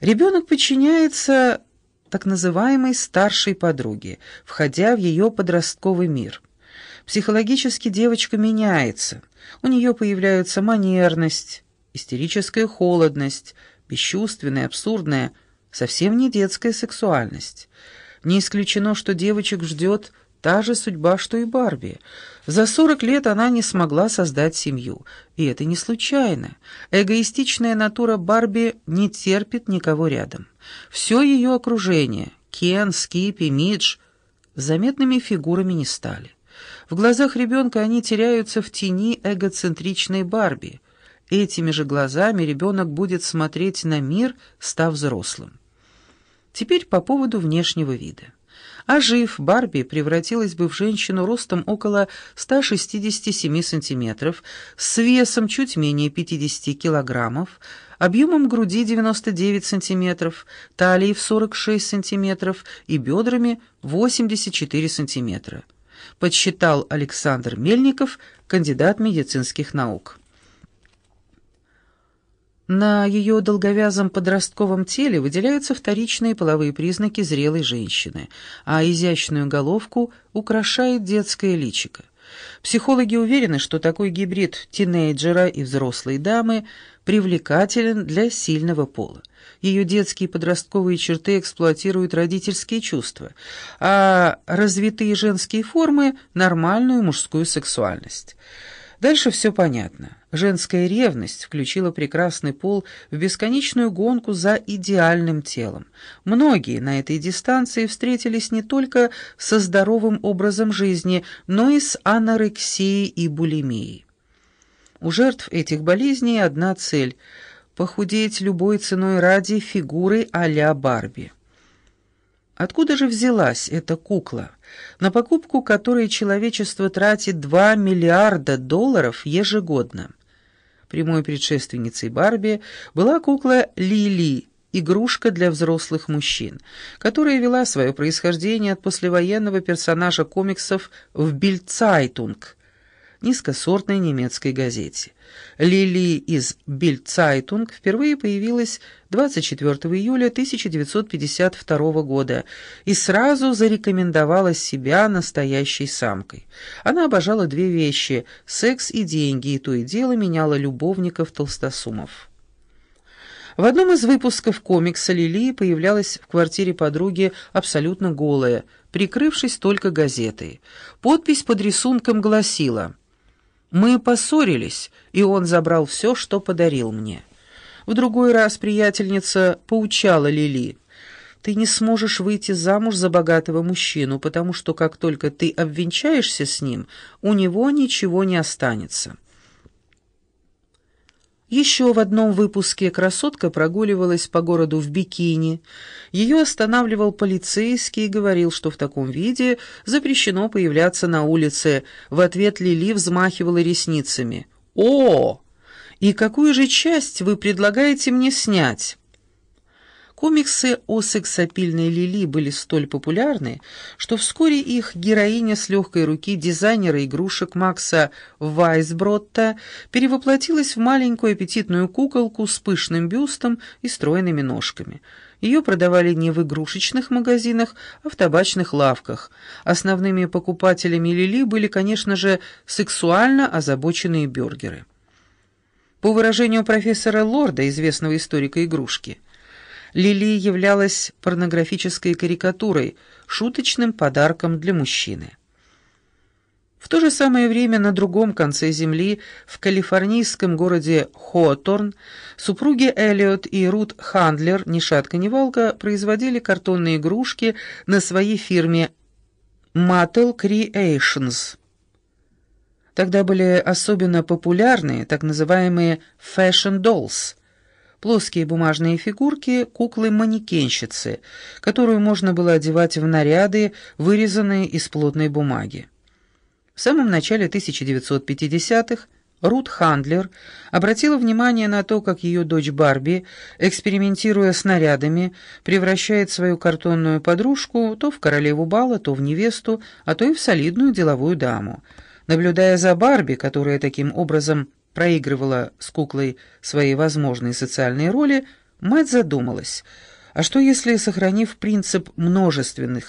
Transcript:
Ребенок подчиняется так называемой старшей подруге, входя в ее подростковый мир. Психологически девочка меняется, у нее появляются манерность, истерическая холодность, бесчувственная, абсурдная, совсем не детская сексуальность. Не исключено, что девочек ждет та же судьба, что и Барби. За 40 лет она не смогла создать семью, и это не случайно. Эгоистичная натура Барби не терпит никого рядом. Все ее окружение — Кен, Скипи, Мидж — заметными фигурами не стали. В глазах ребенка они теряются в тени эгоцентричной Барби. Этими же глазами ребенок будет смотреть на мир, став взрослым. Теперь по поводу внешнего вида. Ожив, Барби превратилась бы в женщину ростом около 167 сантиметров, с весом чуть менее 50 килограммов, объемом груди 99 сантиметров, талией в 46 сантиметров и бедрами 84 сантиметра. Подсчитал Александр Мельников, кандидат медицинских наук. На ее долговязом подростковом теле выделяются вторичные половые признаки зрелой женщины, а изящную головку украшает детское личико. Психологи уверены, что такой гибрид тинейджера и взрослой дамы привлекателен для сильного пола. Ее детские и подростковые черты эксплуатируют родительские чувства, а развитые женские формы – нормальную мужскую сексуальность. Дальше все понятно. Женская ревность включила прекрасный пол в бесконечную гонку за идеальным телом. Многие на этой дистанции встретились не только со здоровым образом жизни, но и с анорексией и булимией. У жертв этих болезней одна цель – похудеть любой ценой ради фигуры а-ля Барби. Откуда же взялась эта кукла, на покупку которой человечество тратит 2 миллиарда долларов ежегодно? Прямой предшественницей Барби была кукла Лили, игрушка для взрослых мужчин, которая вела свое происхождение от послевоенного персонажа комиксов в «Бильд-Цайтунг», низкосортной немецкой газете. Лили из «Бильд-Цайтунг» впервые появилась 24 июля 1952 года и сразу зарекомендовала себя настоящей самкой. Она обожала две вещи – секс и деньги, и то и дело меняла любовников-толстосумов. В одном из выпусков комикса Лили появлялась в квартире подруги абсолютно голая, прикрывшись только газетой. Подпись под рисунком гласила – мы поссорились, и он забрал все, что подарил мне. В другой раз приятельница поучала Лили. «Ты не сможешь выйти замуж за богатого мужчину, потому что как только ты обвенчаешься с ним, у него ничего не останется». Еще в одном выпуске красотка прогуливалась по городу в бикини. Ее останавливал полицейский и говорил, что в таком виде запрещено появляться на улице. В ответ Лили взмахивала ресницами. «О! И какую же часть вы предлагаете мне снять?» Комиксы о сексапильной Лили были столь популярны, что вскоре их героиня с легкой руки дизайнера игрушек Макса Вайсбротта перевоплотилась в маленькую аппетитную куколку с пышным бюстом и стройными ножками. Ее продавали не в игрушечных магазинах, а в табачных лавках. Основными покупателями Лили были, конечно же, сексуально озабоченные бюргеры. По выражению профессора Лорда, известного историка игрушки, Лили являлась порнографической карикатурой, шуточным подарком для мужчины. В то же самое время на другом конце земли, в калифорнийском городе Хоторн, супруги Эллиот и Рут Хандлер, ни шатка ни валка, производили картонные игрушки на своей фирме Mattel Creations. Тогда были особенно популярны так называемые «fashion dolls», плоские бумажные фигурки куклы-манекенщицы, которую можно было одевать в наряды, вырезанные из плотной бумаги. В самом начале 1950-х Рут Хандлер обратила внимание на то, как ее дочь Барби, экспериментируя с нарядами, превращает свою картонную подружку то в королеву бала, то в невесту, а то и в солидную деловую даму. Наблюдая за Барби, которая таким образом проигрывала с куклой свои возможные социальные роли, Мать задумалась, а что если, сохранив принцип множественных